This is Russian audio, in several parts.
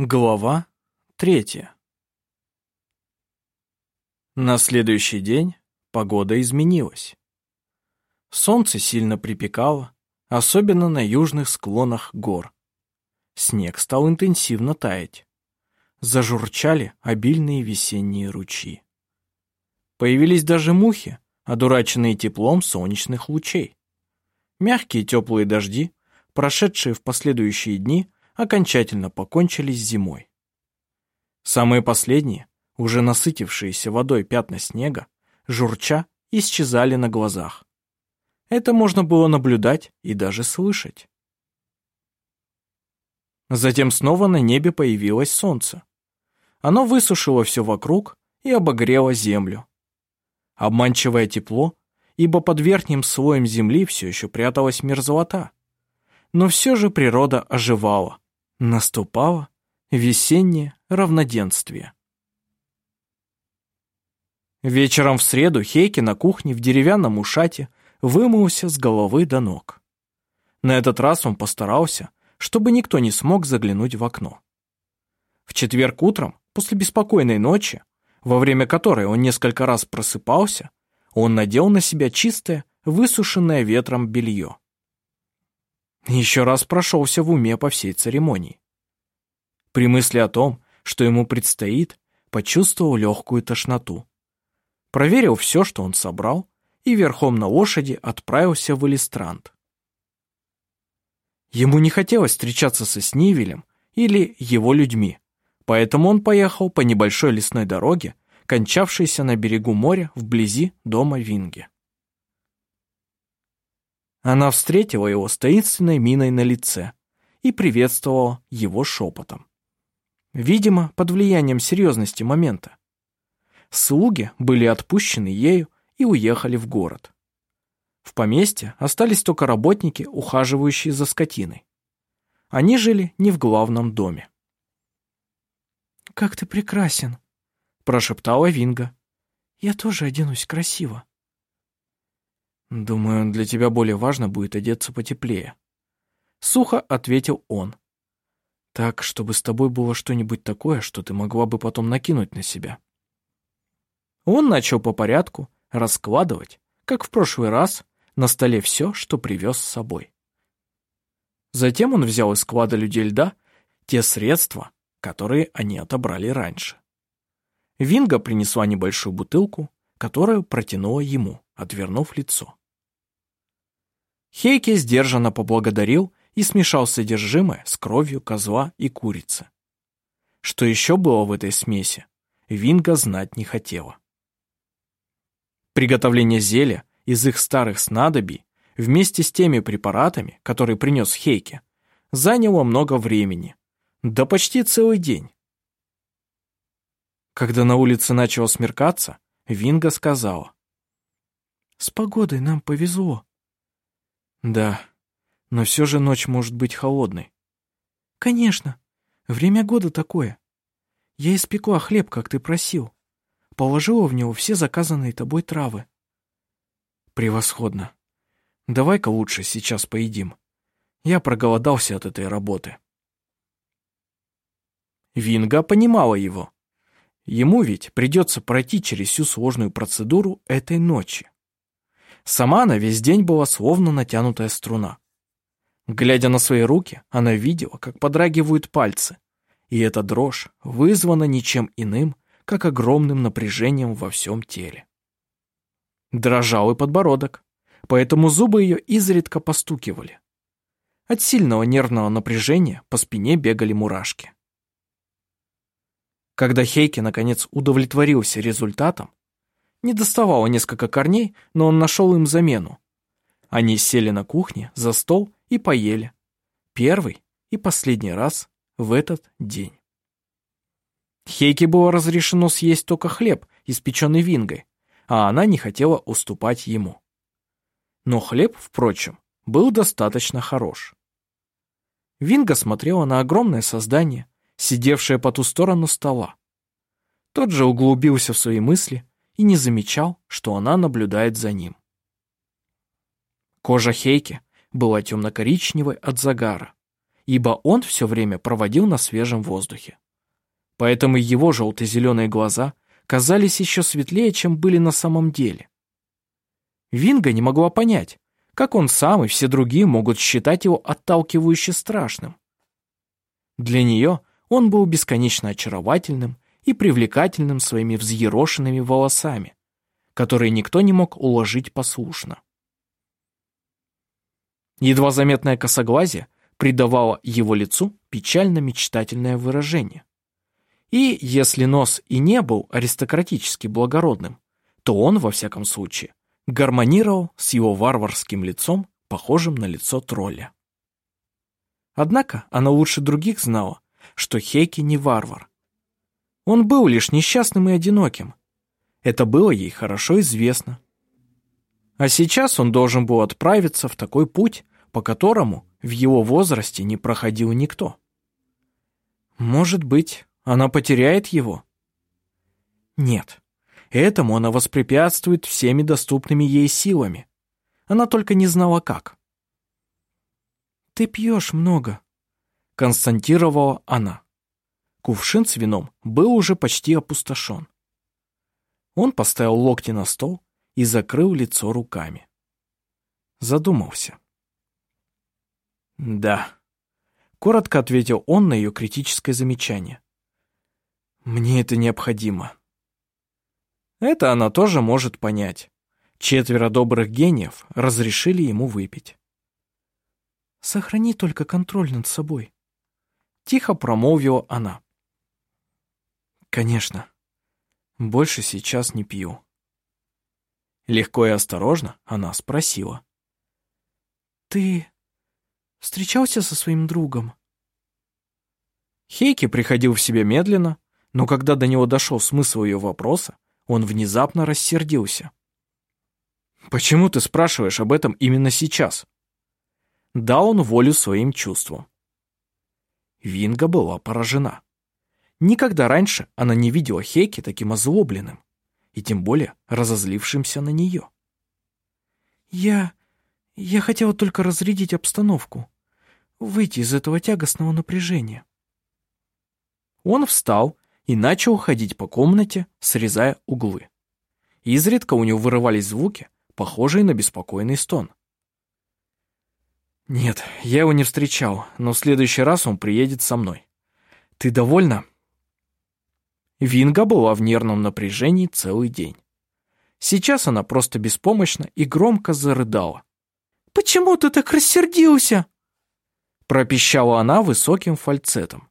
Глава третья. На следующий день погода изменилась. Солнце сильно припекало, особенно на южных склонах гор. Снег стал интенсивно таять. Зажурчали обильные весенние ручьи. Появились даже мухи, одураченные теплом солнечных лучей. Мягкие теплые дожди, прошедшие в последующие дни, окончательно покончили с зимой. Самые последние, уже насытившиеся водой пятна снега, журча, исчезали на глазах. Это можно было наблюдать и даже слышать. Затем снова на небе появилось солнце. Оно высушило все вокруг и обогрело землю. Обманчивое тепло, ибо под верхним слоем земли все еще пряталась мерзлота. Но все же природа оживала, Наступало весеннее равноденствие. Вечером в среду Хейки на кухне в деревянном ушате вымылся с головы до ног. На этот раз он постарался, чтобы никто не смог заглянуть в окно. В четверг утром, после беспокойной ночи, во время которой он несколько раз просыпался, он надел на себя чистое, высушенное ветром белье. Еще раз прошелся в уме по всей церемонии. При мысли о том, что ему предстоит, почувствовал легкую тошноту. Проверил все, что он собрал, и верхом на лошади отправился в Элистрант. Ему не хотелось встречаться со Снивелем или его людьми, поэтому он поехал по небольшой лесной дороге, кончавшейся на берегу моря вблизи дома Винге. Она встретила его с таинственной миной на лице и приветствовала его шепотом. Видимо, под влиянием серьезности момента. Слуги были отпущены ею и уехали в город. В поместье остались только работники, ухаживающие за скотиной. Они жили не в главном доме. «Как ты прекрасен!» – прошептала Винга. «Я тоже оденусь красиво». «Думаю, для тебя более важно будет одеться потеплее». Сухо ответил он. «Так, чтобы с тобой было что-нибудь такое, что ты могла бы потом накинуть на себя». Он начал по порядку раскладывать, как в прошлый раз, на столе все, что привез с собой. Затем он взял из склада людей льда те средства, которые они отобрали раньше. Винга принесла небольшую бутылку, которую протянула ему, отвернув лицо. Хейки сдержанно поблагодарил и смешал содержимое с кровью козла и курицы. Что еще было в этой смеси, Винга знать не хотела. Приготовление зелья из их старых снадобий вместе с теми препаратами, которые принес Хейке, заняло много времени, да почти целый день. Когда на улице начало смеркаться, Винга сказала. «С погодой нам повезло. Да, но все же ночь может быть холодной. Конечно, время года такое. Я испекла хлеб, как ты просил. Положила в него все заказанные тобой травы. Превосходно. Давай-ка лучше сейчас поедим. Я проголодался от этой работы. Винга понимала его. Ему ведь придется пройти через всю сложную процедуру этой ночи. Сама она весь день была словно натянутая струна. Глядя на свои руки, она видела, как подрагивают пальцы, и эта дрожь вызвана ничем иным, как огромным напряжением во всем теле. Дрожал и подбородок, поэтому зубы ее изредка постукивали. От сильного нервного напряжения по спине бегали мурашки. Когда Хейки наконец удовлетворился результатом, не доставало несколько корней, но он нашел им замену. Они сели на кухне за стол и поели. Первый и последний раз в этот день. Хейке было разрешено съесть только хлеб, испеченный вингой, а она не хотела уступать ему. Но хлеб, впрочем, был достаточно хорош. Винга смотрела на огромное создание, сидевшее по ту сторону стола. Тот же углубился в свои мысли и не замечал, что она наблюдает за ним. Кожа Хейки была темно-коричневой от загара, ибо он все время проводил на свежем воздухе. Поэтому его желто-зеленые глаза казались еще светлее, чем были на самом деле. Винга не могла понять, как он сам и все другие могут считать его отталкивающе страшным. Для нее он был бесконечно очаровательным и привлекательным своими взъерошенными волосами, которые никто не мог уложить послушно. Едва заметное косоглазие придавало его лицу печально-мечтательное выражение. И если нос и не был аристократически благородным, то он, во всяком случае, гармонировал с его варварским лицом, похожим на лицо тролля. Однако она лучше других знала, что Хейки не варвар. Он был лишь несчастным и одиноким. Это было ей хорошо известно. А сейчас он должен был отправиться в такой путь, по которому в его возрасте не проходил никто. Может быть, она потеряет его? Нет, этому она воспрепятствует всеми доступными ей силами. Она только не знала как. «Ты пьешь много», — константировала она. Кувшин с вином был уже почти опустошен. Он поставил локти на стол и закрыл лицо руками. Задумался. «Да», — коротко ответил он на ее критическое замечание. Мне это необходимо. Это она тоже может понять. Четверо добрых гениев разрешили ему выпить. «Сохрани только контроль над собой», — тихо промолвила она. «Конечно. Больше сейчас не пью». Легко и осторожно она спросила. «Ты встречался со своим другом?» Хейки приходил в себя медленно, но когда до него дошел смысл ее вопроса, он внезапно рассердился. «Почему ты спрашиваешь об этом именно сейчас?» Дал он волю своим чувствам. Винга была поражена. Никогда раньше она не видела Хейки таким озлобленным, и тем более разозлившимся на нее. «Я... я хотела только разрядить обстановку, выйти из этого тягостного напряжения». Он встал и начал ходить по комнате, срезая углы. Изредка у него вырывались звуки, похожие на беспокойный стон. «Нет, я его не встречал, но в следующий раз он приедет со мной. Ты довольна?» Винга была в нервном напряжении целый день. Сейчас она просто беспомощно и громко зарыдала. «Почему ты так рассердился?» пропищала она высоким фальцетом.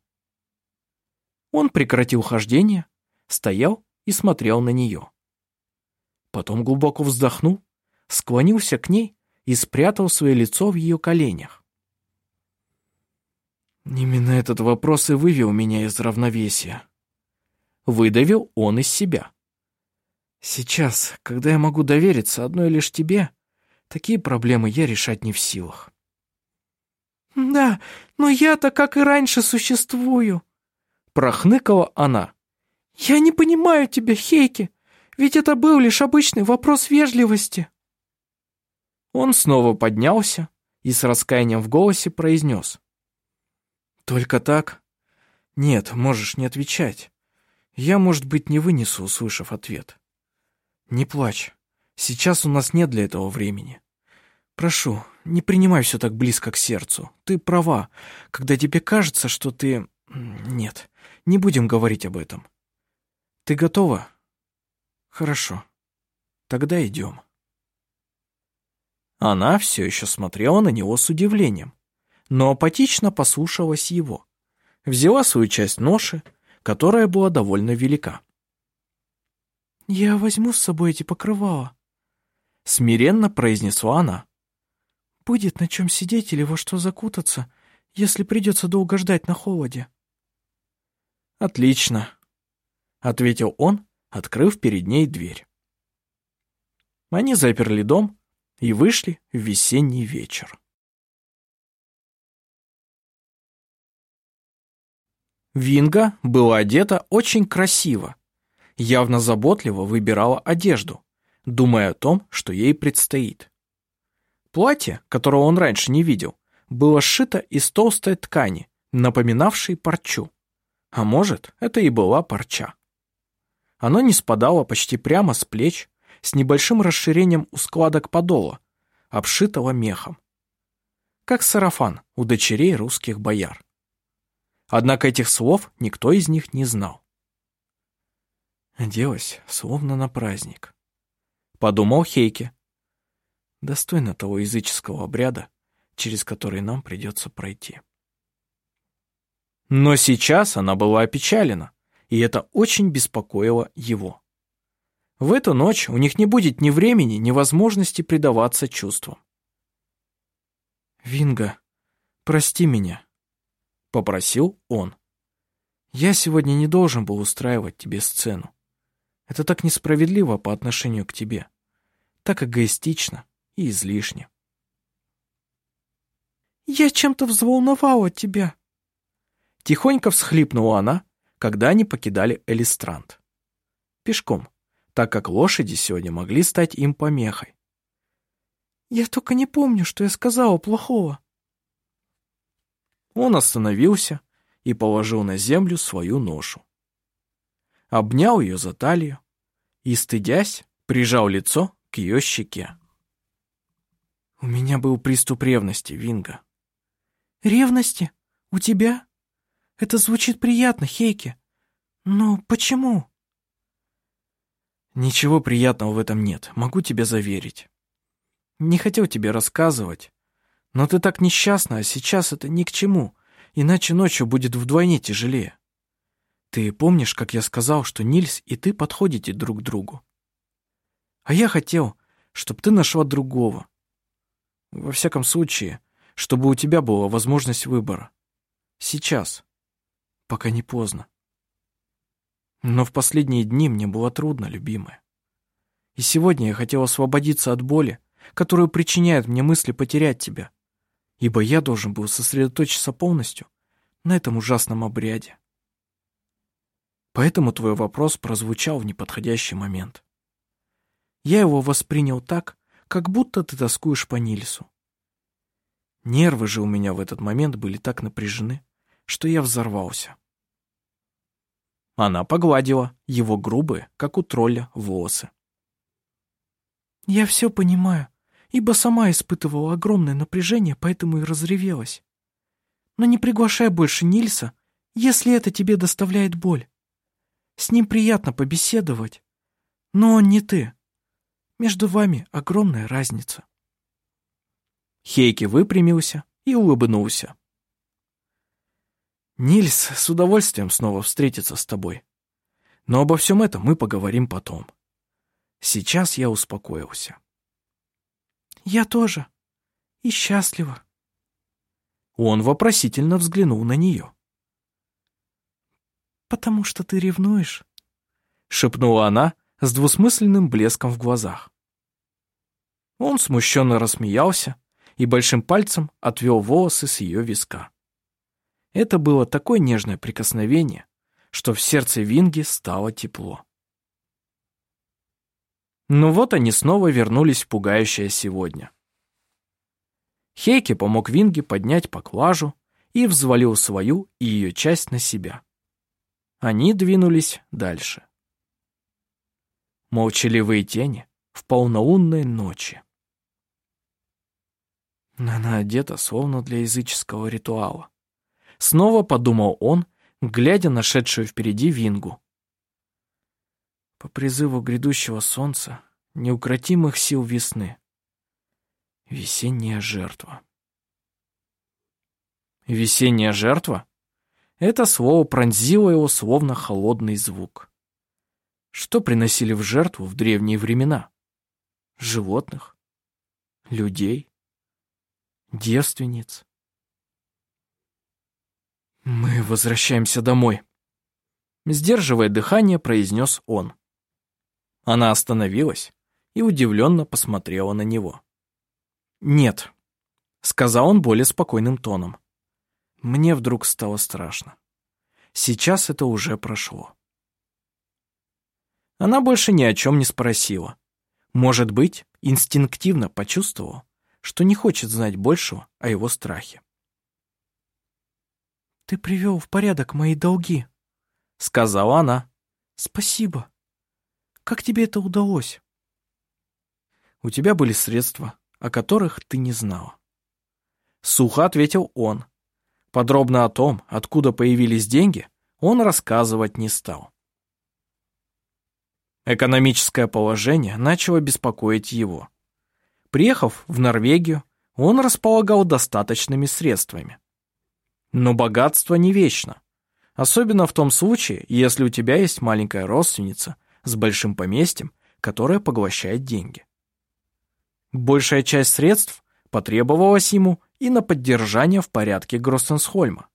Он прекратил хождение, стоял и смотрел на нее. Потом глубоко вздохнул, склонился к ней и спрятал свое лицо в ее коленях. Именно этот вопрос и вывел меня из равновесия. Выдавил он из себя. Сейчас, когда я могу довериться одной лишь тебе, такие проблемы я решать не в силах. «Да, но я-то, как и раньше, существую», прохныкала она. «Я не понимаю тебя, Хейки, ведь это был лишь обычный вопрос вежливости». Он снова поднялся и с раскаянием в голосе произнес. «Только так? Нет, можешь не отвечать. Я, может быть, не вынесу, услышав ответ. Не плачь. Сейчас у нас нет для этого времени. Прошу, не принимай все так близко к сердцу. Ты права, когда тебе кажется, что ты... Нет, не будем говорить об этом. Ты готова? Хорошо. Тогда идем. Она все еще смотрела на него с удивлением, но апатично послушалась его. Взяла свою часть ноши, которая была довольно велика. «Я возьму с собой эти покрывала», — смиренно произнесла она. «Будет на чем сидеть или во что закутаться, если придется долго ждать на холоде». «Отлично», — ответил он, открыв перед ней дверь. Они заперли дом и вышли в весенний вечер. Винга была одета очень красиво, явно заботливо выбирала одежду, думая о том, что ей предстоит. Платье, которого он раньше не видел, было сшито из толстой ткани, напоминавшей парчу. А может, это и была парча. Оно не спадало почти прямо с плеч, с небольшим расширением у складок подола, обшитого мехом. Как сарафан у дочерей русских бояр. Однако этих слов никто из них не знал. Оделась, словно на праздник. Подумал Хейке. Достойно того языческого обряда, через который нам придется пройти. Но сейчас она была опечалена, и это очень беспокоило его. В эту ночь у них не будет ни времени, ни возможности предаваться чувствам. «Винга, прости меня», — попросил он. «Я сегодня не должен был устраивать тебе сцену. Это так несправедливо по отношению к тебе, так эгоистично и излишне». «Я чем-то взволновала тебя», — тихонько всхлипнула она, когда они покидали Элистрант. Пешком, так как лошади сегодня могли стать им помехой. «Я только не помню, что я сказала плохого». Он остановился и положил на землю свою ношу. Обнял ее за талию и, стыдясь, прижал лицо к ее щеке. «У меня был приступ ревности, Винга». «Ревности? У тебя? Это звучит приятно, Хейки. Но почему?» «Ничего приятного в этом нет, могу тебе заверить. Не хотел тебе рассказывать, но ты так несчастна, а сейчас это ни к чему, иначе ночью будет вдвойне тяжелее. Ты помнишь, как я сказал, что Нильс и ты подходите друг к другу? А я хотел, чтобы ты нашла другого. Во всяком случае, чтобы у тебя была возможность выбора. Сейчас, пока не поздно. Но в последние дни мне было трудно, любимая. И сегодня я хотел освободиться от боли, которую причиняют мне мысли потерять тебя ибо я должен был сосредоточиться полностью на этом ужасном обряде. Поэтому твой вопрос прозвучал в неподходящий момент. Я его воспринял так, как будто ты тоскуешь по Нильсу. Нервы же у меня в этот момент были так напряжены, что я взорвался. Она погладила его грубые, как у тролля, волосы. «Я все понимаю ибо сама испытывала огромное напряжение, поэтому и разревелась. Но не приглашай больше Нильса, если это тебе доставляет боль. С ним приятно побеседовать, но он не ты. Между вами огромная разница. Хейки выпрямился и улыбнулся. Нильс с удовольствием снова встретится с тобой. Но обо всем этом мы поговорим потом. Сейчас я успокоился. Я тоже. И счастлива. Он вопросительно взглянул на нее. «Потому что ты ревнуешь», — шепнула она с двусмысленным блеском в глазах. Он смущенно рассмеялся и большим пальцем отвел волосы с ее виска. Это было такое нежное прикосновение, что в сердце Винги стало тепло. Но вот они снова вернулись в пугающее сегодня. Хейки помог Винге поднять поклажу и взвалил свою и ее часть на себя. Они двинулись дальше. Молчаливые тени в полнолунной ночи. Она одета словно для языческого ритуала. Снова подумал он, глядя на шедшую впереди Вингу. По призыву грядущего солнца, неукротимых сил весны. Весенняя жертва. Весенняя жертва? Это слово пронзило его словно холодный звук. Что приносили в жертву в древние времена? Животных? Людей? Девственниц? «Мы возвращаемся домой», — сдерживая дыхание, произнес он. Она остановилась и удивленно посмотрела на него. «Нет», — сказал он более спокойным тоном. Мне вдруг стало страшно. Сейчас это уже прошло. Она больше ни о чем не спросила. Может быть, инстинктивно почувствовала, что не хочет знать большего о его страхе. «Ты привел в порядок мои долги», — сказала она. «Спасибо. Как тебе это удалось?» «У тебя были средства, о которых ты не знала». Сухо ответил он. Подробно о том, откуда появились деньги, он рассказывать не стал. Экономическое положение начало беспокоить его. Приехав в Норвегию, он располагал достаточными средствами. Но богатство не вечно. Особенно в том случае, если у тебя есть маленькая родственница с большим поместьем, которая поглощает деньги. Большая часть средств потребовалась ему и на поддержание в порядке Гроссенсхольма.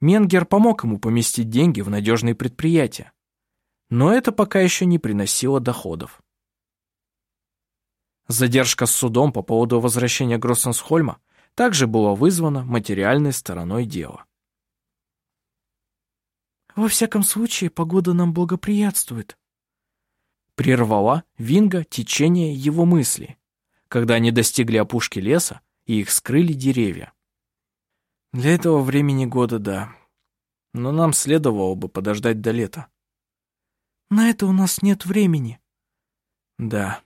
Менгер помог ему поместить деньги в надежные предприятия, но это пока еще не приносило доходов. Задержка с судом по поводу возвращения Гроссенсхольма также была вызвана материальной стороной дела. «Во всяком случае, погода нам благоприятствует», прервала Винга течение его мысли, когда они достигли опушки леса и их скрыли деревья. Для этого времени года да, но нам следовало бы подождать до лета. На это у нас нет времени. Да.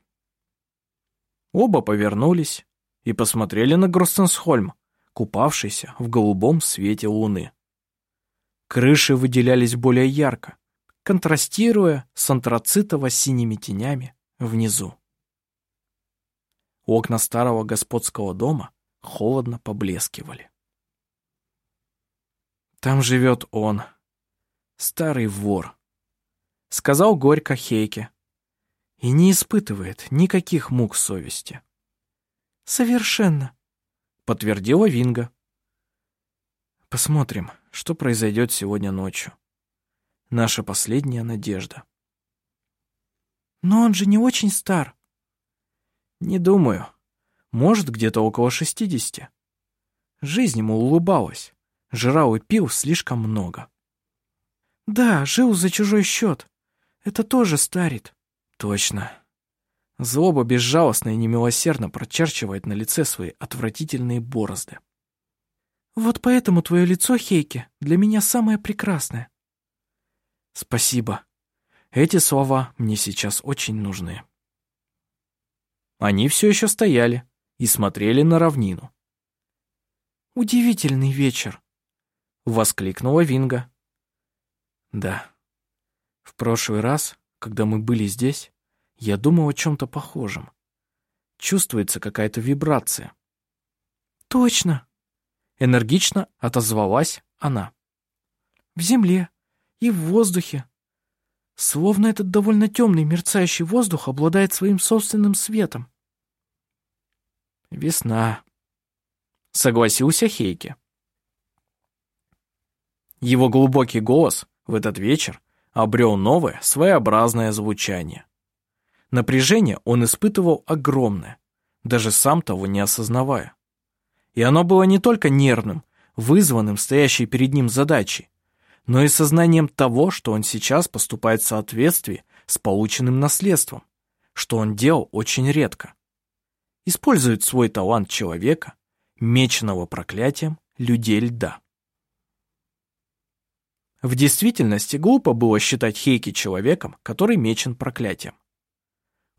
Оба повернулись и посмотрели на Гроссенсхольм, купавшийся в голубом свете луны. Крыши выделялись более ярко, контрастируя с антрацитово-синими тенями внизу. Окна старого господского дома холодно поблескивали. Там живет он, старый вор, сказал горько Хейке, и не испытывает никаких мук совести. Совершенно, подтвердила Винга. Посмотрим, что произойдет сегодня ночью. Наша последняя надежда. Но он же не очень стар. Не думаю. Может, где-то около шестидесяти. Жизнь ему улыбалась. Жрал и пил слишком много. Да, жил за чужой счет. Это тоже старит. Точно. Злоба безжалостно и немилосердно прочерчивает на лице свои отвратительные борозды. Вот поэтому твое лицо, Хейки, для меня самое прекрасное. Спасибо. Эти слова мне сейчас очень нужны. Они все еще стояли и смотрели на равнину. «Удивительный вечер!» — воскликнула Винга. «Да, в прошлый раз, когда мы были здесь, я думал о чем-то похожем. Чувствуется какая-то вибрация». «Точно!» — энергично отозвалась она. «В земле и в воздухе. Словно этот довольно темный мерцающий воздух обладает своим собственным светом. «Весна», — согласился Хейке. Его глубокий голос в этот вечер обрел новое, своеобразное звучание. Напряжение он испытывал огромное, даже сам того не осознавая. И оно было не только нервным, вызванным стоящей перед ним задачей, но и сознанием того, что он сейчас поступает в соответствии с полученным наследством, что он делал очень редко. Использует свой талант человека, меченного проклятием людей льда. В действительности глупо было считать Хейки человеком, который мечен проклятием.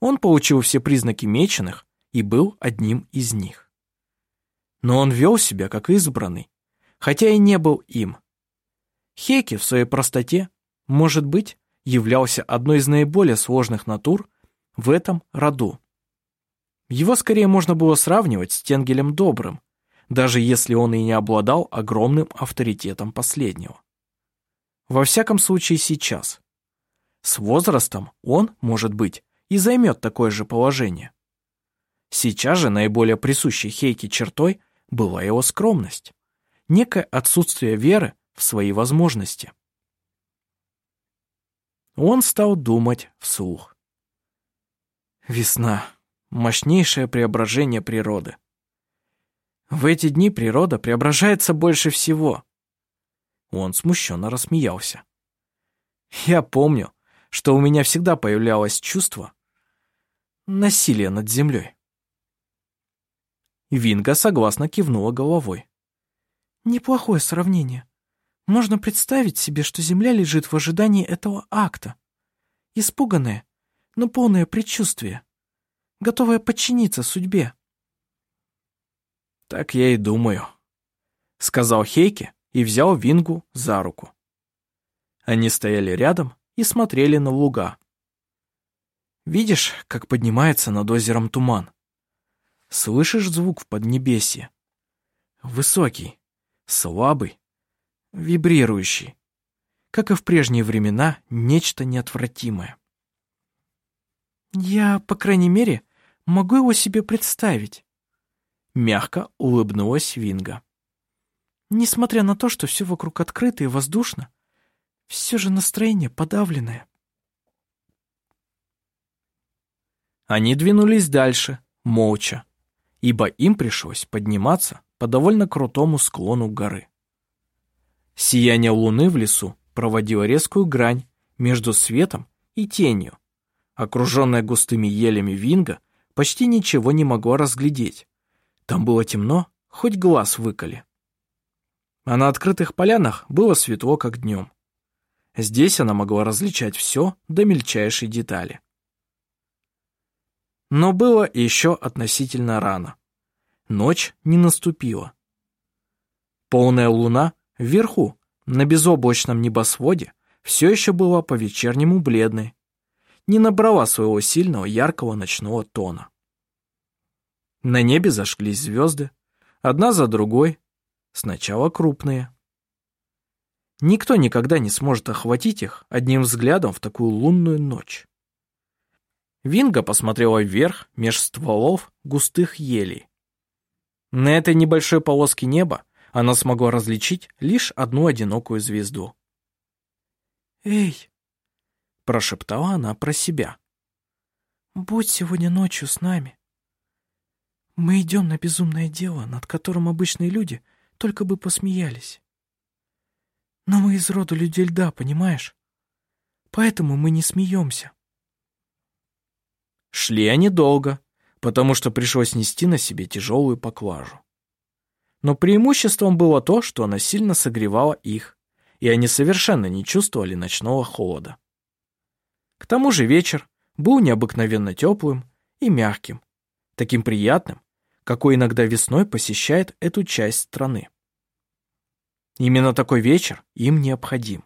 Он получил все признаки меченых и был одним из них. Но он вел себя как избранный, хотя и не был им. Хейки в своей простоте, может быть, являлся одной из наиболее сложных натур в этом роду. Его скорее можно было сравнивать с Тенгелем Добрым, даже если он и не обладал огромным авторитетом последнего. Во всяком случае сейчас. С возрастом он, может быть, и займет такое же положение. Сейчас же наиболее присущей Хейке чертой была его скромность, некое отсутствие веры в свои возможности. Он стал думать вслух. Весна. Мощнейшее преображение природы. В эти дни природа преображается больше всего. Он смущенно рассмеялся. Я помню, что у меня всегда появлялось чувство насилия над землей. Винга согласно кивнула головой. Неплохое сравнение. Можно представить себе, что Земля лежит в ожидании этого акта. Испуганная, но полное предчувствие. Готовая подчиниться судьбе. «Так я и думаю», — сказал Хейке и взял Вингу за руку. Они стояли рядом и смотрели на луга. Видишь, как поднимается над озером туман? Слышишь звук в поднебесье? Высокий, слабый, вибрирующий. Как и в прежние времена, нечто неотвратимое. Я, по крайней мере, могу его себе представить. Мягко улыбнулась Винга. Несмотря на то, что все вокруг открыто и воздушно, все же настроение подавленное. Они двинулись дальше, молча, ибо им пришлось подниматься по довольно крутому склону горы. Сияние луны в лесу проводило резкую грань между светом и тенью. Окруженная густыми елями Винга почти ничего не могла разглядеть. Там было темно, хоть глаз выколи. А на открытых полянах было светло, как днем. Здесь она могла различать все до мельчайшей детали. Но было еще относительно рано. Ночь не наступила. Полная луна вверху, на безоблачном небосводе, все еще была по-вечернему бледной. Не набрала своего сильного яркого ночного тона. На небе зажглись звезды, одна за другой, сначала крупные. Никто никогда не сможет охватить их одним взглядом в такую лунную ночь. Винга посмотрела вверх меж стволов густых елей. На этой небольшой полоске неба она смогла различить лишь одну одинокую звезду. «Эй!» — прошептала она про себя. «Будь сегодня ночью с нами. Мы идем на безумное дело, над которым обычные люди только бы посмеялись. Но мы из рода людей льда, понимаешь? Поэтому мы не смеемся». Шли они долго, потому что пришлось нести на себе тяжелую поклажу. Но преимуществом было то, что она сильно согревала их, и они совершенно не чувствовали ночного холода. К тому же вечер был необыкновенно теплым и мягким, таким приятным, какой иногда весной посещает эту часть страны. Именно такой вечер им необходим.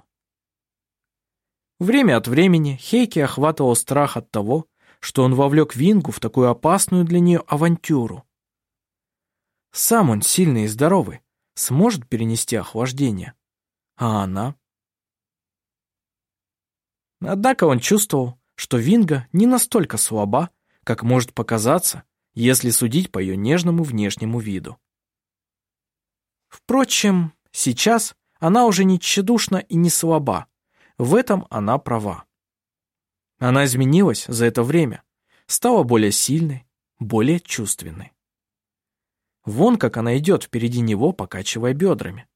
Время от времени Хейки охватывал страх от того, что он вовлек Вингу в такую опасную для нее авантюру. Сам он сильный и здоровый, сможет перенести охлаждение. А она? Однако он чувствовал, что Винга не настолько слаба, как может показаться, если судить по ее нежному внешнему виду. Впрочем, сейчас она уже не тщедушна и не слаба. В этом она права. Она изменилась за это время, стала более сильной, более чувственной. Вон как она идет впереди него, покачивая бедрами.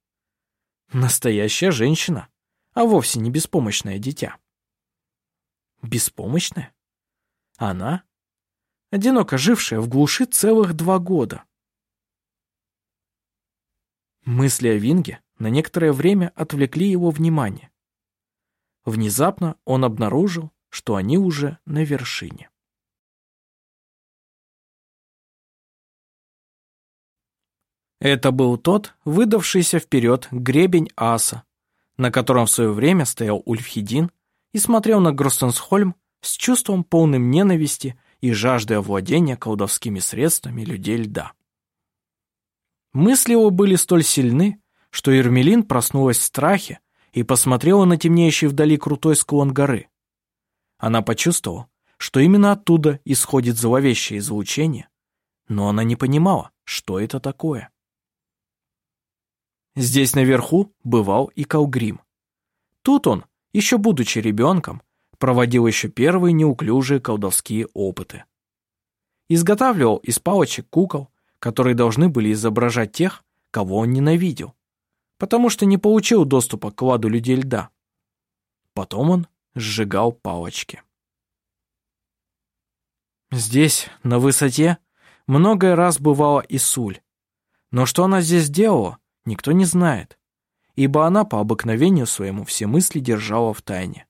Настоящая женщина, а вовсе не беспомощное дитя. Беспомощная? Она? Одиноко жившая в глуши целых два года. Мысли о Винге на некоторое время отвлекли его внимание. Внезапно он обнаружил, что они уже на вершине. Это был тот, выдавшийся вперед гребень аса, на котором в свое время стоял Ульфхедин и смотрел на Гростенсхольм с чувством полным ненависти и жаждой овладения колдовскими средствами людей льда. Мысли его были столь сильны, что Ермелин проснулась в страхе и посмотрела на темнеющий вдали крутой склон горы. Она почувствовала, что именно оттуда исходит зловещее излучение, но она не понимала, что это такое. Здесь наверху бывал и Калгрим. Тут он, еще будучи ребенком, проводил еще первые неуклюжие колдовские опыты. Изготавливал из палочек кукол, которые должны были изображать тех, кого он ненавидел, потому что не получил доступа к кладу людей льда. Потом он сжигал палочки. Здесь, на высоте, Многое раз бывала и Суль. Но что она здесь делала, никто не знает, ибо она по обыкновению своему все мысли держала в тайне.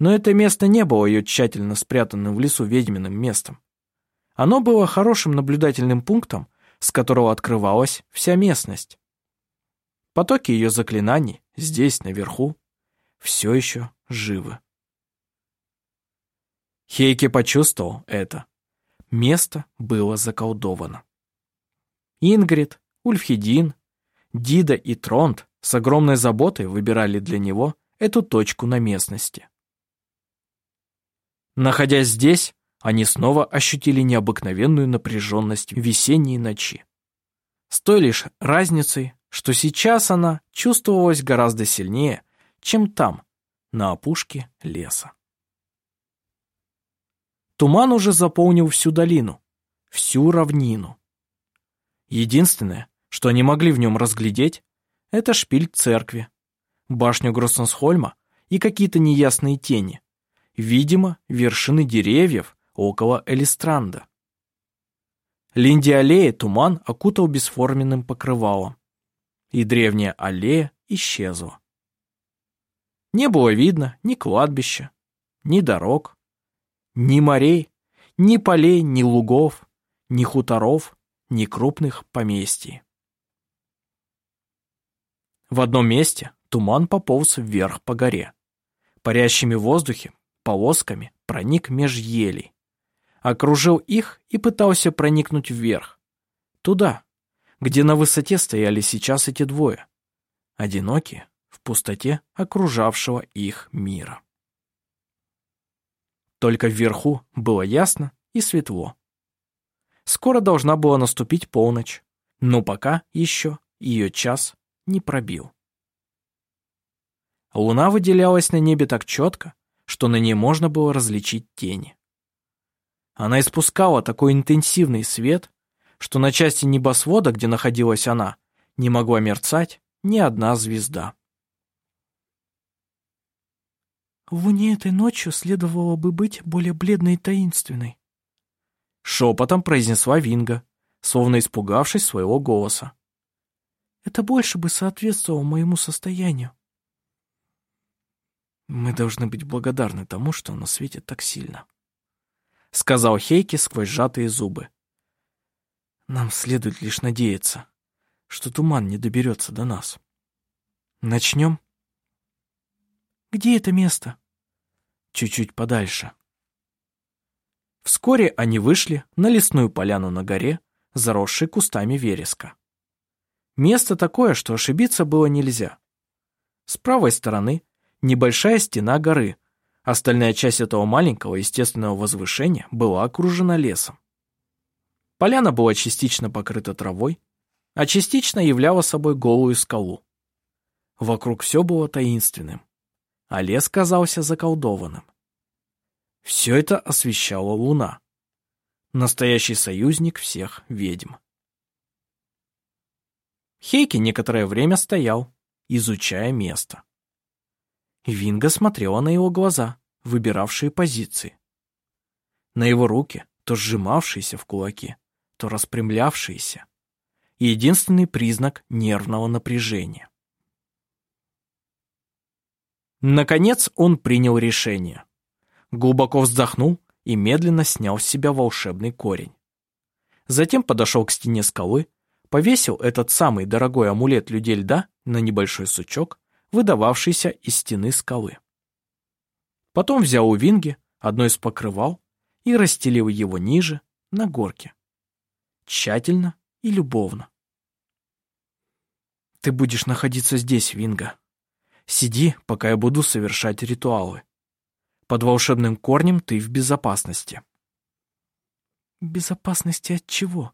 Но это место не было ее тщательно спрятанным в лесу ведьминым местом. Оно было хорошим наблюдательным пунктом, с которого открывалась вся местность. Потоки ее заклинаний здесь, наверху, все еще живы. Хейке почувствовал это. Место было заколдовано. Ингрид, Ульфхедин, Дида и Тронт с огромной заботой выбирали для него эту точку на местности. Находясь здесь, они снова ощутили необыкновенную напряженность весенней ночи. С той лишь разницей, что сейчас она чувствовалась гораздо сильнее, чем там, на опушке леса. Туман уже заполнил всю долину, всю равнину. Единственное, что они могли в нем разглядеть, это шпиль церкви, башню Гроссенсхольма и какие-то неясные тени, видимо, вершины деревьев около Элистранда. Линди аллея туман окутал бесформенным покрывалом, и древняя аллея исчезла. Не было видно ни кладбища, ни дорог, ни морей, ни полей, ни лугов, ни хуторов, ни крупных поместий. В одном месте туман пополз вверх по горе. Парящими в воздухе полосками проник меж елей. Окружил их и пытался проникнуть вверх. Туда, где на высоте стояли сейчас эти двое. Одинокие пустоте окружавшего их мира. Только вверху было ясно и светло. Скоро должна была наступить полночь, но пока еще ее час не пробил. Луна выделялась на небе так четко, что на ней можно было различить тени. Она испускала такой интенсивный свет, что на части небосвода, где находилась она, не могла мерцать ни одна звезда. Луне этой ночью следовало бы быть более бледной и таинственной. Шепотом произнесла Винга, словно испугавшись своего голоса. Это больше бы соответствовало моему состоянию. Мы должны быть благодарны тому, что она светит так сильно. Сказал Хейки сквозь сжатые зубы. Нам следует лишь надеяться, что туман не доберется до нас. Начнем? Где это место? Чуть-чуть подальше. Вскоре они вышли на лесную поляну на горе, заросшей кустами вереска. Место такое, что ошибиться было нельзя. С правой стороны небольшая стена горы, остальная часть этого маленького естественного возвышения была окружена лесом. Поляна была частично покрыта травой, а частично являла собой голую скалу. Вокруг все было таинственным а лес казался заколдованным. Все это освещала луна, настоящий союзник всех ведьм. Хейки некоторое время стоял, изучая место. Винга смотрела на его глаза, выбиравшие позиции. На его руки, то сжимавшиеся в кулаки, то распрямлявшиеся. Единственный признак нервного напряжения. Наконец он принял решение. Глубоко вздохнул и медленно снял с себя волшебный корень. Затем подошел к стене скалы, повесил этот самый дорогой амулет людей льда на небольшой сучок, выдававшийся из стены скалы. Потом взял у Винги одно из покрывал и расстелил его ниже, на горке. Тщательно и любовно. «Ты будешь находиться здесь, Винга», Сиди, пока я буду совершать ритуалы. Под волшебным корнем ты в безопасности. Безопасности от чего?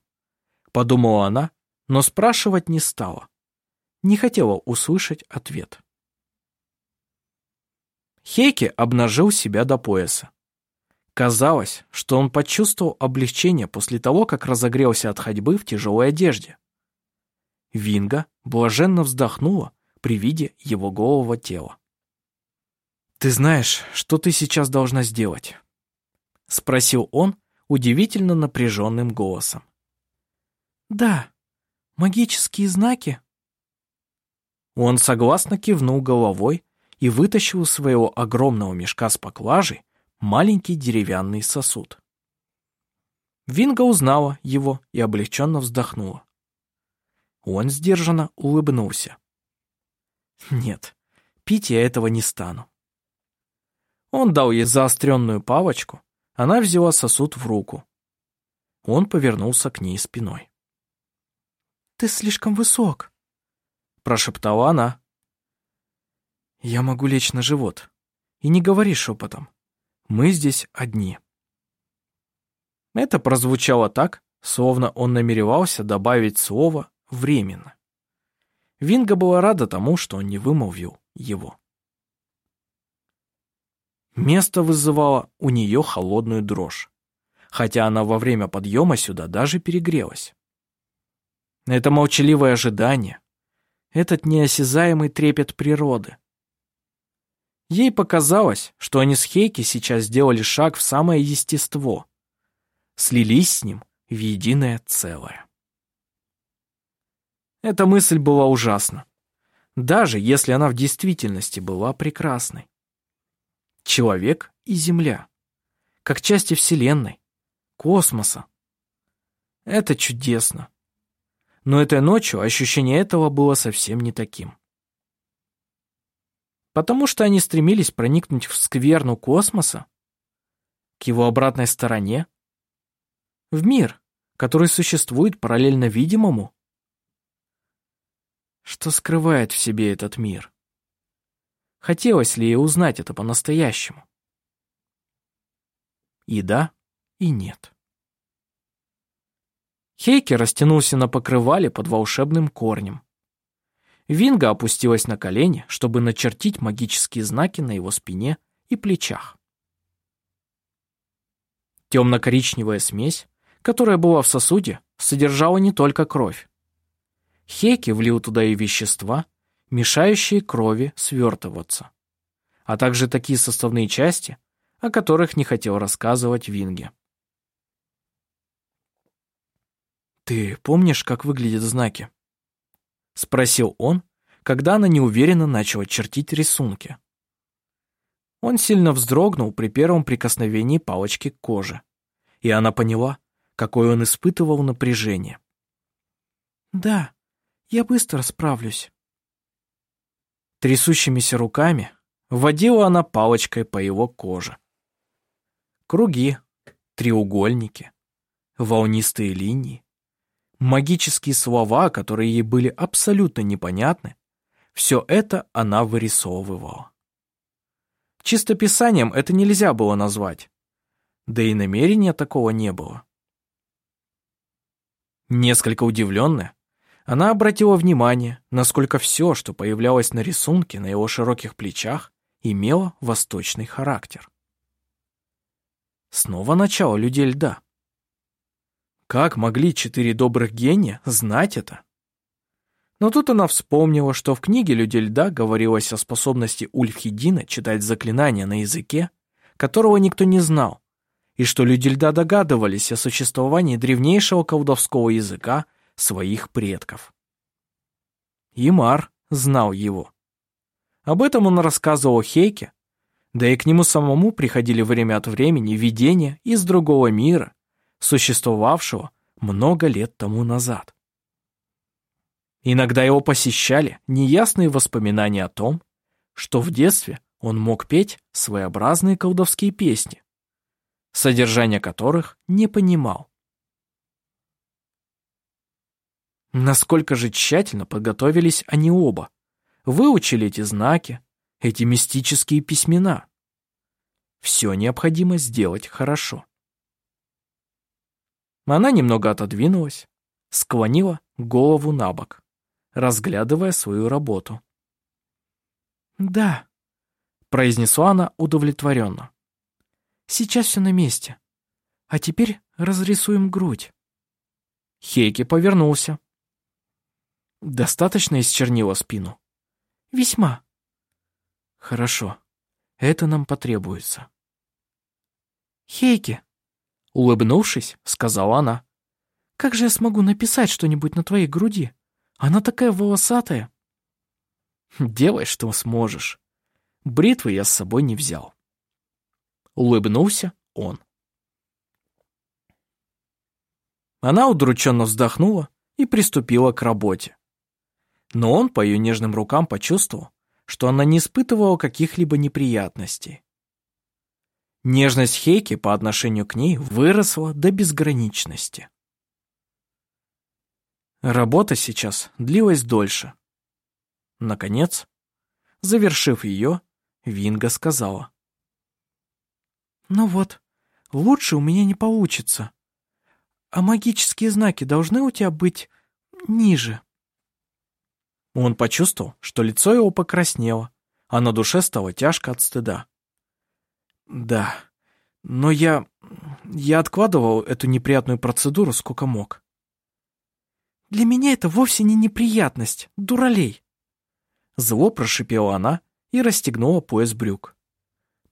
Подумала она, но спрашивать не стала. Не хотела услышать ответ. Хейке обнажил себя до пояса. Казалось, что он почувствовал облегчение после того, как разогрелся от ходьбы в тяжелой одежде. Винга блаженно вздохнула при виде его голого тела. «Ты знаешь, что ты сейчас должна сделать?» — спросил он, удивительно напряженным голосом. «Да, магические знаки?» Он согласно кивнул головой и вытащил из своего огромного мешка с поклажей маленький деревянный сосуд. Винга узнала его и облегченно вздохнула. Он сдержанно улыбнулся. «Нет, пить я этого не стану». Он дал ей заостренную палочку, она взяла сосуд в руку. Он повернулся к ней спиной. «Ты слишком высок», — прошептала она. «Я могу лечь на живот. И не говори шепотом. Мы здесь одни». Это прозвучало так, словно он намеревался добавить слово «временно». Винга была рада тому, что он не вымолвил его. Место вызывало у нее холодную дрожь, хотя она во время подъема сюда даже перегрелась. Это молчаливое ожидание, этот неосязаемый трепет природы. Ей показалось, что они с Хейки сейчас сделали шаг в самое естество, слились с ним в единое целое. Эта мысль была ужасна, даже если она в действительности была прекрасной человек и Земля, как части Вселенной, космоса. Это чудесно. Но этой ночью ощущение этого было совсем не таким. Потому что они стремились проникнуть в скверну космоса, к его обратной стороне, в мир, который существует параллельно видимому. Что скрывает в себе этот мир? Хотелось ли ей узнать это по-настоящему? И да, и нет. Хейки растянулся на покрывале под волшебным корнем. Винга опустилась на колени, чтобы начертить магические знаки на его спине и плечах. Темно-коричневая смесь, которая была в сосуде, содержала не только кровь. Хейки влил туда и вещества, мешающие крови свертываться, а также такие составные части, о которых не хотел рассказывать Винге. «Ты помнишь, как выглядят знаки?» — спросил он, когда она неуверенно начала чертить рисунки. Он сильно вздрогнул при первом прикосновении палочки к коже, и она поняла, какое он испытывал напряжение. «Да, я быстро справлюсь». Трясущимися руками водила она палочкой по его коже. Круги, треугольники, волнистые линии, магические слова, которые ей были абсолютно непонятны, все это она вырисовывала. Чистописанием это нельзя было назвать, да и намерения такого не было. Несколько удивленная, она обратила внимание, насколько все, что появлялось на рисунке на его широких плечах, имело восточный характер. Снова начало людей льда. Как могли четыре добрых гения знать это? Но тут она вспомнила, что в книге «Люди льда» говорилось о способности Ульфхедина читать заклинания на языке, которого никто не знал, и что люди льда догадывались о существовании древнейшего колдовского языка, своих предков. Имар знал его. Об этом он рассказывал Хейке, да и к нему самому приходили время от времени видения из другого мира, существовавшего много лет тому назад. Иногда его посещали неясные воспоминания о том, что в детстве он мог петь своеобразные колдовские песни, содержание которых не понимал. Насколько же тщательно подготовились они оба. Выучили эти знаки, эти мистические письмена. Все необходимо сделать хорошо. Она немного отодвинулась, склонила голову на бок, разглядывая свою работу. «Да», — произнесла она удовлетворенно. «Сейчас все на месте. А теперь разрисуем грудь». Хейки повернулся, Достаточно исчернила спину? Весьма. Хорошо. Это нам потребуется. Хейки. Улыбнувшись, сказала она. «Как же я смогу написать что-нибудь на твоей груди? Она такая волосатая». «Делай, что сможешь. Бритвы я с собой не взял». Улыбнулся он. Она удрученно вздохнула и приступила к работе. Но он по ее нежным рукам почувствовал, что она не испытывала каких-либо неприятностей. Нежность Хейки по отношению к ней выросла до безграничности. Работа сейчас длилась дольше. Наконец, завершив ее, Винга сказала. «Ну вот, лучше у меня не получится. А магические знаки должны у тебя быть ниже». Он почувствовал, что лицо его покраснело, а на душе стало тяжко от стыда. Да, но я... я откладывал эту неприятную процедуру сколько мог. Для меня это вовсе не неприятность, дуралей. Зло прошипела она и расстегнула пояс брюк.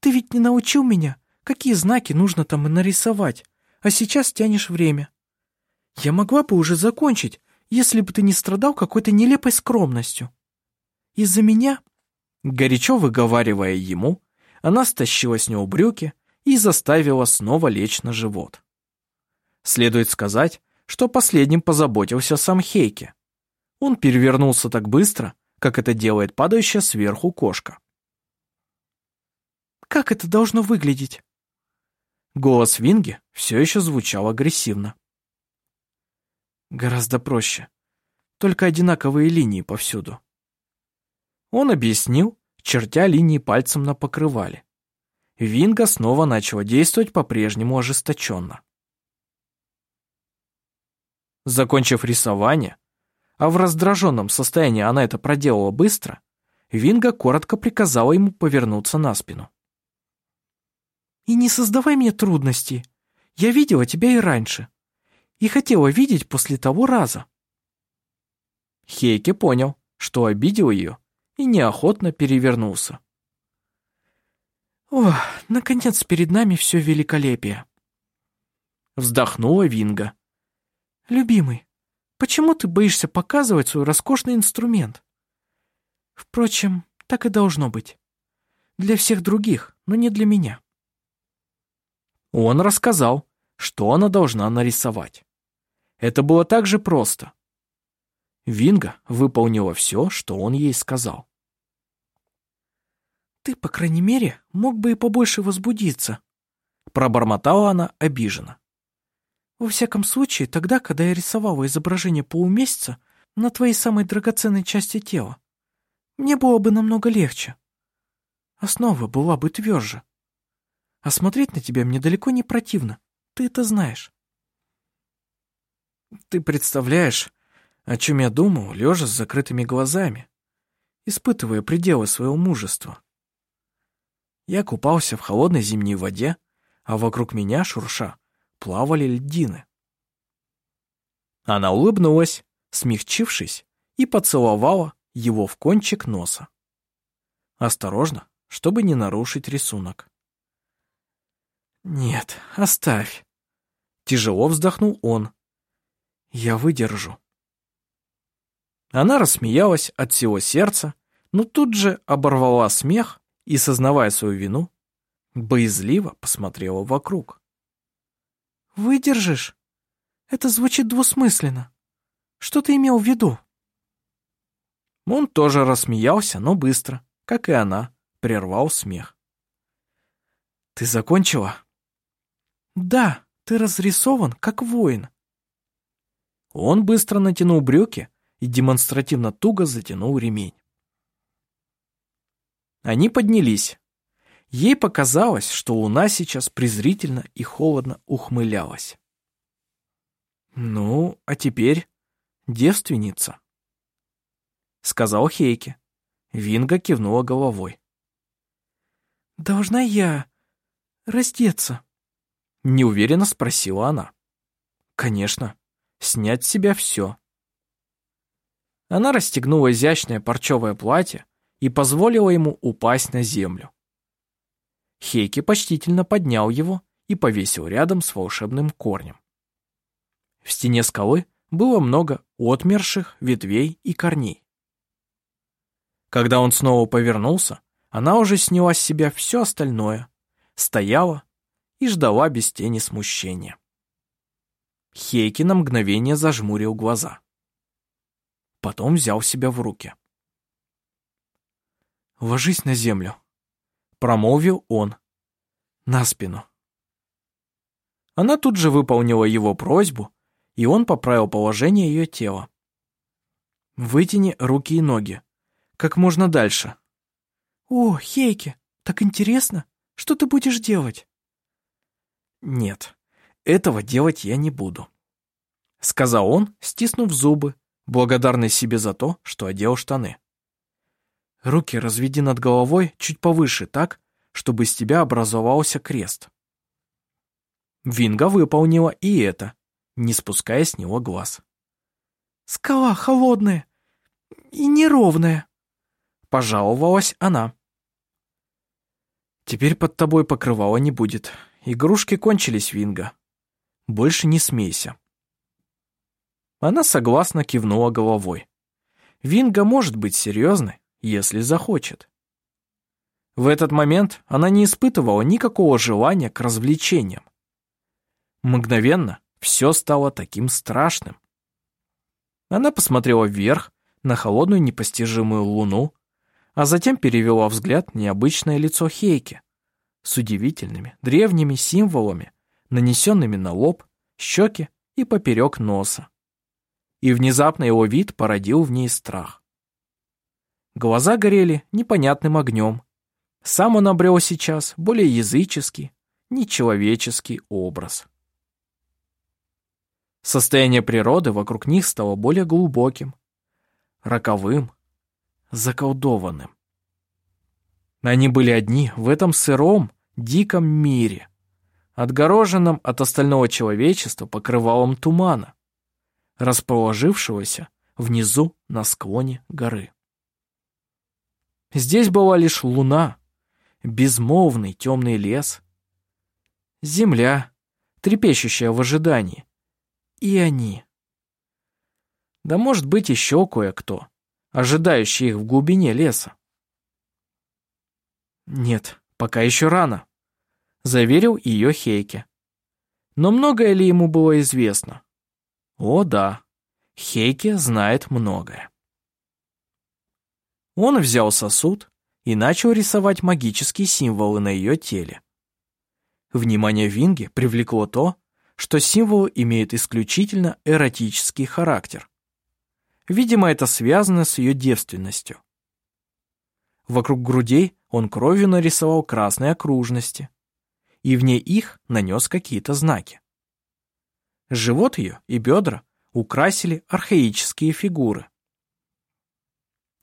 Ты ведь не научил меня, какие знаки нужно там нарисовать, а сейчас тянешь время. Я могла бы уже закончить, если бы ты не страдал какой-то нелепой скромностью. Из-за меня, горячо выговаривая ему, она стащила с него брюки и заставила снова лечь на живот. Следует сказать, что последним позаботился сам Хейке. Он перевернулся так быстро, как это делает падающая сверху кошка. «Как это должно выглядеть?» Голос Винги все еще звучал агрессивно. «Гораздо проще. Только одинаковые линии повсюду». Он объяснил, чертя линии пальцем на покрывале. Винга снова начала действовать по-прежнему ожесточенно. Закончив рисование, а в раздраженном состоянии она это проделала быстро, Винга коротко приказала ему повернуться на спину. «И не создавай мне трудностей. Я видела тебя и раньше. И хотела видеть после того раза». Хейке понял, что обидел ее и неохотно перевернулся. «О, наконец перед нами все великолепие!» Вздохнула Винга. «Любимый, почему ты боишься показывать свой роскошный инструмент? Впрочем, так и должно быть. Для всех других, но не для меня». Он рассказал, что она должна нарисовать. Это было так же просто. Винга выполнила все, что он ей сказал. «Ты, по крайней мере, мог бы и побольше возбудиться», пробормотала она обиженно. «Во всяком случае, тогда, когда я рисовала изображение полумесяца на твоей самой драгоценной части тела, мне было бы намного легче. Основа была бы тверже. А смотреть на тебя мне далеко не противно, ты это знаешь». «Ты представляешь, о чем я думал, лежа с закрытыми глазами, испытывая пределы своего мужества. Я купался в холодной зимней воде, а вокруг меня, шурша, плавали льдины. Она улыбнулась, смягчившись, и поцеловала его в кончик носа. Осторожно, чтобы не нарушить рисунок. «Нет, оставь», — тяжело вздохнул он. «Я выдержу». Она рассмеялась от всего сердца, но тут же оборвала смех и, сознавая свою вину, боязливо посмотрела вокруг. «Выдержишь? Это звучит двусмысленно. Что ты имел в виду?» Он тоже рассмеялся, но быстро, как и она, прервал смех. «Ты закончила?» «Да, ты разрисован, как воин». Он быстро натянул брюки и демонстративно туго затянул ремень. Они поднялись. Ей показалось, что луна сейчас презрительно и холодно ухмылялась. «Ну, а теперь девственница», — сказал Хейке. Винга кивнула головой. «Должна я раздеться?» — неуверенно спросила она. «Конечно, снять с себя все, она расстегнула изящное парчевое платье и позволила ему упасть на землю. Хейки почтительно поднял его и повесил рядом с волшебным корнем. В стене скалы было много отмерших ветвей и корней. Когда он снова повернулся, она уже сняла с себя все остальное, стояла и ждала без тени смущения. Хейки на мгновение зажмурил глаза. Потом взял себя в руки. «Ложись на землю», — промолвил он. «На спину». Она тут же выполнила его просьбу, и он поправил положение ее тела. «Вытяни руки и ноги. Как можно дальше». «О, Хейки, так интересно. Что ты будешь делать?» «Нет, этого делать я не буду», — сказал он, стиснув зубы, благодарный себе за то, что одел штаны. Руки разведи над головой чуть повыше так, чтобы из тебя образовался крест. Винга выполнила и это, не спуская с него глаз. «Скала холодная и неровная», — пожаловалась она. «Теперь под тобой покрывала не будет. Игрушки кончились, Винга. Больше не смейся». Она согласно кивнула головой. Винга может быть серьезной, если захочет. В этот момент она не испытывала никакого желания к развлечениям. Мгновенно все стало таким страшным. Она посмотрела вверх на холодную непостижимую луну, а затем перевела взгляд необычное лицо Хейки с удивительными древними символами, нанесенными на лоб, щеки и поперек носа. И внезапно его вид породил в ней страх. Глаза горели непонятным огнем. Сам он обрел сейчас более языческий, нечеловеческий образ. Состояние природы вокруг них стало более глубоким, роковым, заколдованным. Они были одни в этом сыром, диком мире, отгороженном от остального человечества покрывалом тумана, расположившегося внизу на склоне горы. Здесь была лишь луна, безмолвный темный лес, земля, трепещущая в ожидании, и они. Да может быть еще кое-кто, ожидающий их в глубине леса. Нет, пока еще рано, заверил ее Хейке. Но многое ли ему было известно? О да, Хейке знает многое. Он взял сосуд и начал рисовать магические символы на ее теле. Внимание Винги привлекло то, что символы имеют исключительно эротический характер. Видимо, это связано с ее девственностью. Вокруг грудей он кровью нарисовал красные окружности, и вне их нанес какие-то знаки. Живот ее и бедра украсили архаические фигуры.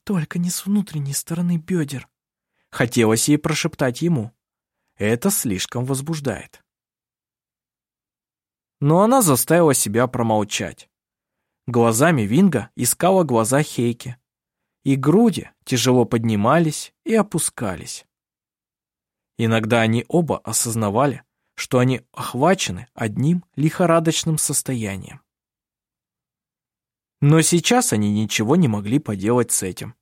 «Только не с внутренней стороны бедер», — хотелось ей прошептать ему. Это слишком возбуждает но она заставила себя промолчать. Глазами Винга искала глаза Хейки, и груди тяжело поднимались и опускались. Иногда они оба осознавали, что они охвачены одним лихорадочным состоянием. Но сейчас они ничего не могли поделать с этим.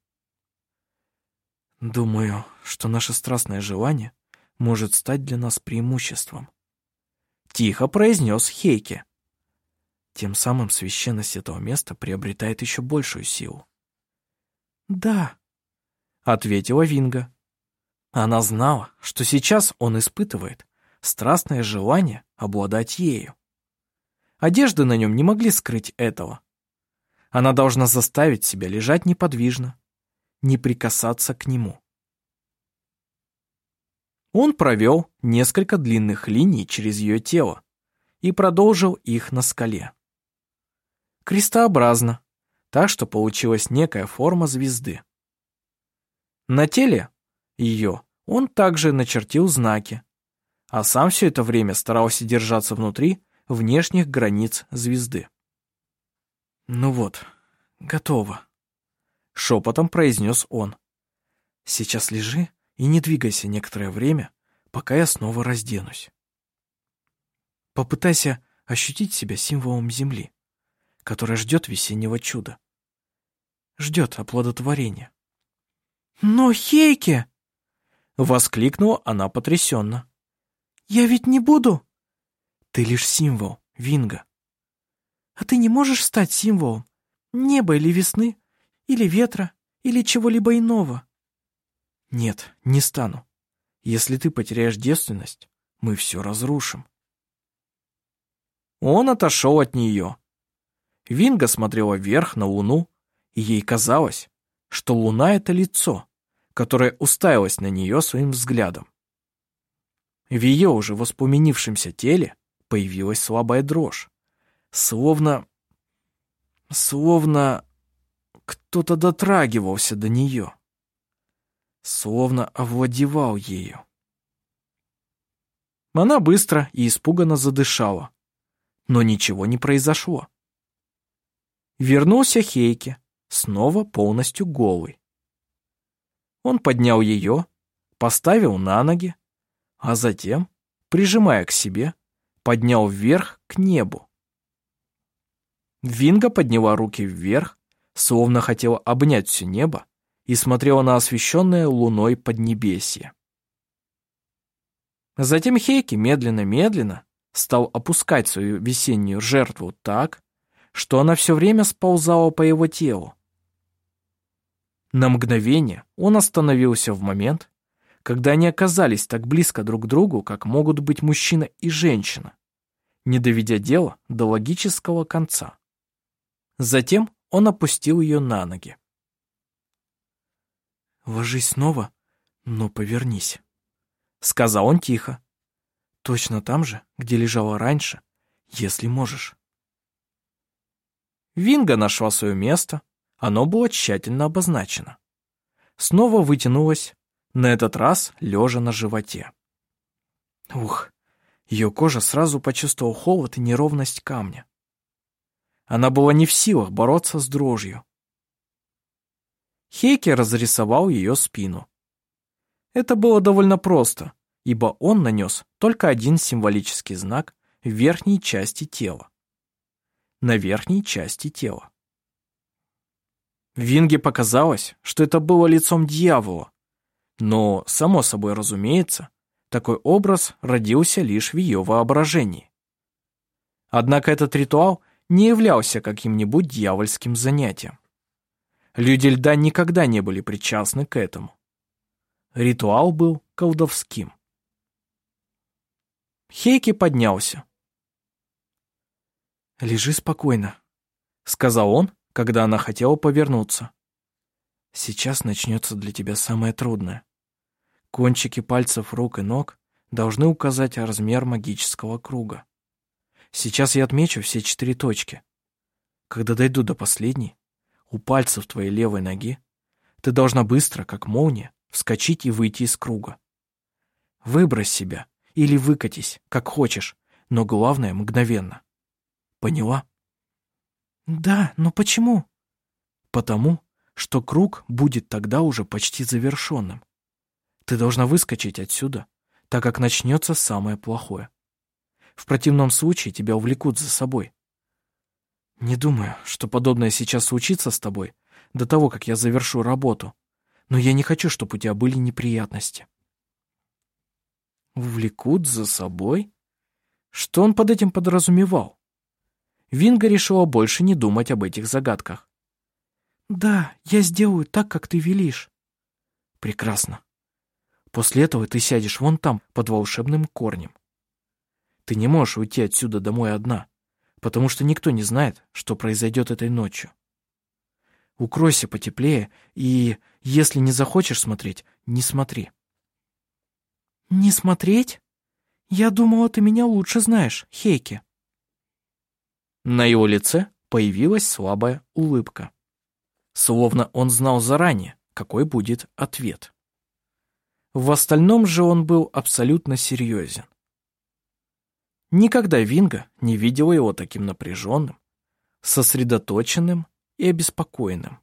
Думаю, что наше страстное желание может стать для нас преимуществом, Тихо произнес Хейке. Тем самым священность этого места приобретает еще большую силу. «Да», — ответила Винга. Она знала, что сейчас он испытывает страстное желание обладать ею. Одежды на нем не могли скрыть этого. Она должна заставить себя лежать неподвижно, не прикасаться к нему. Он провел несколько длинных линий через ее тело и продолжил их на скале. Крестообразно, так что получилась некая форма звезды. На теле ее он также начертил знаки, а сам все это время старался держаться внутри внешних границ звезды. «Ну вот, готово», — шепотом произнес он. «Сейчас лежи и не двигайся некоторое время, пока я снова разденусь. Попытайся ощутить себя символом Земли, которая ждет весеннего чуда. Ждет оплодотворения. «Но, Хейке!» — воскликнула она потрясенно. «Я ведь не буду...» «Ты лишь символ, Винга. А ты не можешь стать символом неба или весны, или ветра, или чего-либо иного?» «Нет, не стану. Если ты потеряешь девственность, мы все разрушим». Он отошел от нее. Винга смотрела вверх на луну, и ей казалось, что луна — это лицо, которое уставилось на нее своим взглядом. В ее уже воспламенившемся теле появилась слабая дрожь, словно... словно кто-то дотрагивался до нее, словно овладевал ею. Она быстро и испуганно задышала, но ничего не произошло. Вернулся Хейке, снова полностью голый. Он поднял ее, поставил на ноги, а затем, прижимая к себе, поднял вверх к небу. Винга подняла руки вверх, словно хотела обнять все небо, и смотрела на освещенное луной поднебесье. Затем Хейки медленно-медленно стал опускать свою весеннюю жертву так, что она все время сползала по его телу. На мгновение он остановился в момент, когда они оказались так близко друг к другу, как могут быть мужчина и женщина, не доведя дело до логического конца. Затем он опустил ее на ноги. «Ложись снова, но повернись», — сказал он тихо. «Точно там же, где лежала раньше, если можешь». Винга нашла свое место, оно было тщательно обозначено. Снова вытянулась, на этот раз лежа на животе. Ух, ее кожа сразу почувствовала холод и неровность камня. Она была не в силах бороться с дрожью. Хейке разрисовал ее спину. Это было довольно просто, ибо он нанес только один символический знак в верхней части тела на верхней части тела. Винге показалось, что это было лицом дьявола, но, само собой разумеется, такой образ родился лишь в ее воображении. Однако этот ритуал не являлся каким-нибудь дьявольским занятием. Люди льда никогда не были причастны к этому. Ритуал был колдовским. Хейки поднялся, «Лежи спокойно», — сказал он, когда она хотела повернуться. «Сейчас начнется для тебя самое трудное. Кончики пальцев рук и ног должны указать размер магического круга. Сейчас я отмечу все четыре точки. Когда дойду до последней, у пальцев твоей левой ноги, ты должна быстро, как молния, вскочить и выйти из круга. Выбрось себя или выкатись, как хочешь, но главное — мгновенно. Поняла? Да, но почему? Потому, что круг будет тогда уже почти завершенным. Ты должна выскочить отсюда, так как начнется самое плохое. В противном случае тебя увлекут за собой. Не думаю, что подобное сейчас случится с тобой до того, как я завершу работу, но я не хочу, чтобы у тебя были неприятности. Увлекут за собой? Что он под этим подразумевал? Винга решила больше не думать об этих загадках. «Да, я сделаю так, как ты велишь». «Прекрасно. После этого ты сядешь вон там, под волшебным корнем. Ты не можешь уйти отсюда домой одна, потому что никто не знает, что произойдет этой ночью. Укройся потеплее и, если не захочешь смотреть, не смотри». «Не смотреть? Я думала, ты меня лучше знаешь, Хейки». На его лице появилась слабая улыбка. Словно он знал заранее, какой будет ответ. В остальном же он был абсолютно серьезен. Никогда Винга не видела его таким напряженным, сосредоточенным и обеспокоенным.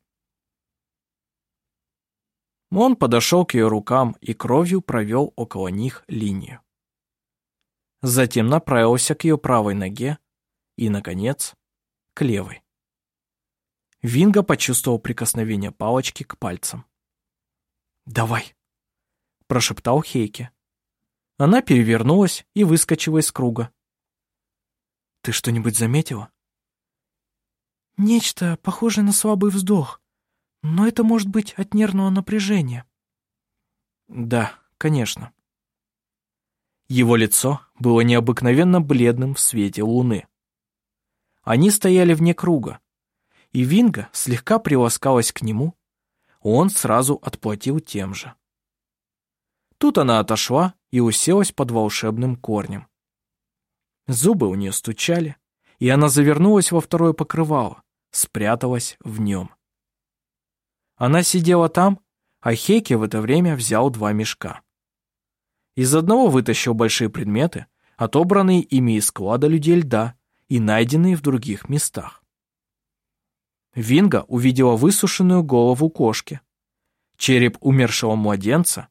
Он подошел к ее рукам и кровью провел около них линию. затем направился к ее правой ноге и, наконец, к левой. Винга почувствовал прикосновение палочки к пальцам. «Давай», — прошептал Хейке. Она перевернулась и выскочила из круга. «Ты что-нибудь заметила?» «Нечто похожее на слабый вздох, но это может быть от нервного напряжения». «Да, конечно». Его лицо было необыкновенно бледным в свете луны. Они стояли вне круга, и Винга слегка приласкалась к нему, он сразу отплатил тем же. Тут она отошла и уселась под волшебным корнем. Зубы у нее стучали, и она завернулась во второе покрывало, спряталась в нем. Она сидела там, а Хейке в это время взял два мешка. Из одного вытащил большие предметы, отобранные ими из склада людей льда и найденные в других местах. Винга увидела высушенную голову кошки, череп умершего младенца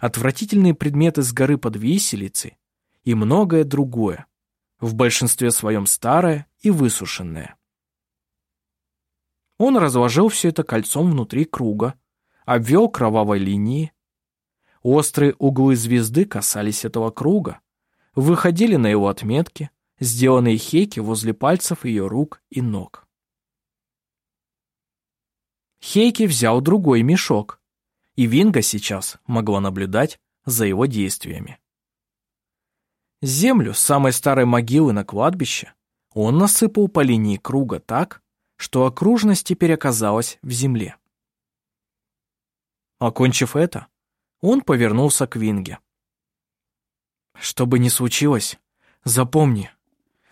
отвратительные предметы с горы под виселицей и многое другое, в большинстве своем старое и высушенное. Он разложил все это кольцом внутри круга, обвел кровавой линии. Острые углы звезды касались этого круга, выходили на его отметки, сделанные Хейки возле пальцев ее рук и ног. Хейки взял другой мешок, и Винга сейчас могла наблюдать за его действиями. Землю самой старой могилы на кладбище он насыпал по линии круга так, что окружность теперь оказалась в земле. Окончив это, он повернулся к Винге. «Что бы ни случилось, запомни,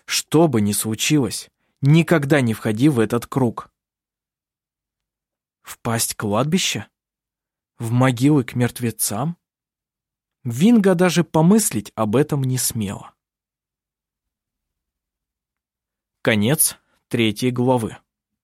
что бы ни случилось, никогда не входи в этот круг». «Впасть кладбище?» В могилы к мертвецам? Винга даже помыслить об этом не смела. Конец третьей главы.